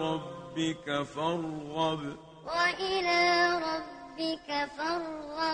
ربك فارغب. وإلى ربك فارغب.